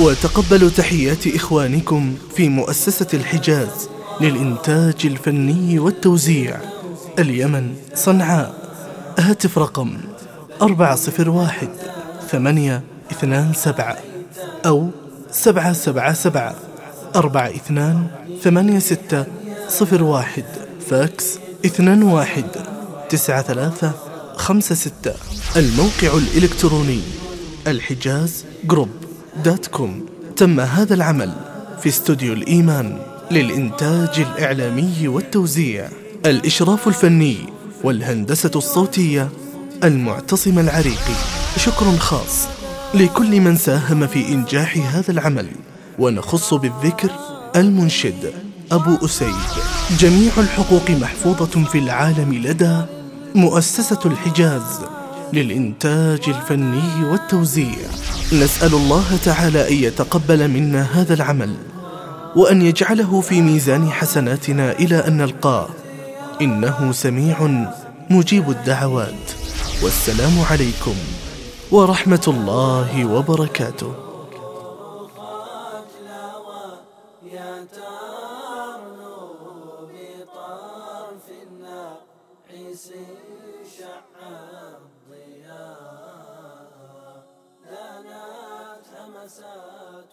وتقبلوا تحيات إخوانكم في مؤسسة الحجاز للإنتاج الفني والتوزيع. اليمن صنعاء. هاتف رقم أربعة صفر واحد ثمانية اثنان سبعة أو سبعة سبعة سبعة أربعة اثنان ثمانية ستة صفر واحد فاكس اثنان واحد تسعة ثلاثة خمسة ستة. الموقع الإلكتروني الحجاز group. dot com. تم هذا العمل في استوديو الإيمان للإنتاج الإعلامي والتوزيع. الإشراف الفني والهندسة الصوتية المعتصم العريقي. شكر خاص لكل من ساهم في إنجاح هذا العمل. ونخص بالذكر المنشد أبو أسيد. جميع الحقوق محفوظة في العالم لدى مؤسسة الحجاز. للإنتاج الفني والتوزيع. نسأل الله تعالى أن يتقبل منا هذا العمل وأن يجعله في ميزان حسناتنا إلى أن نلقاه. إنه سميع مجيب الدعوات. والسلام عليكم ورحمة الله وبركاته. عيل صار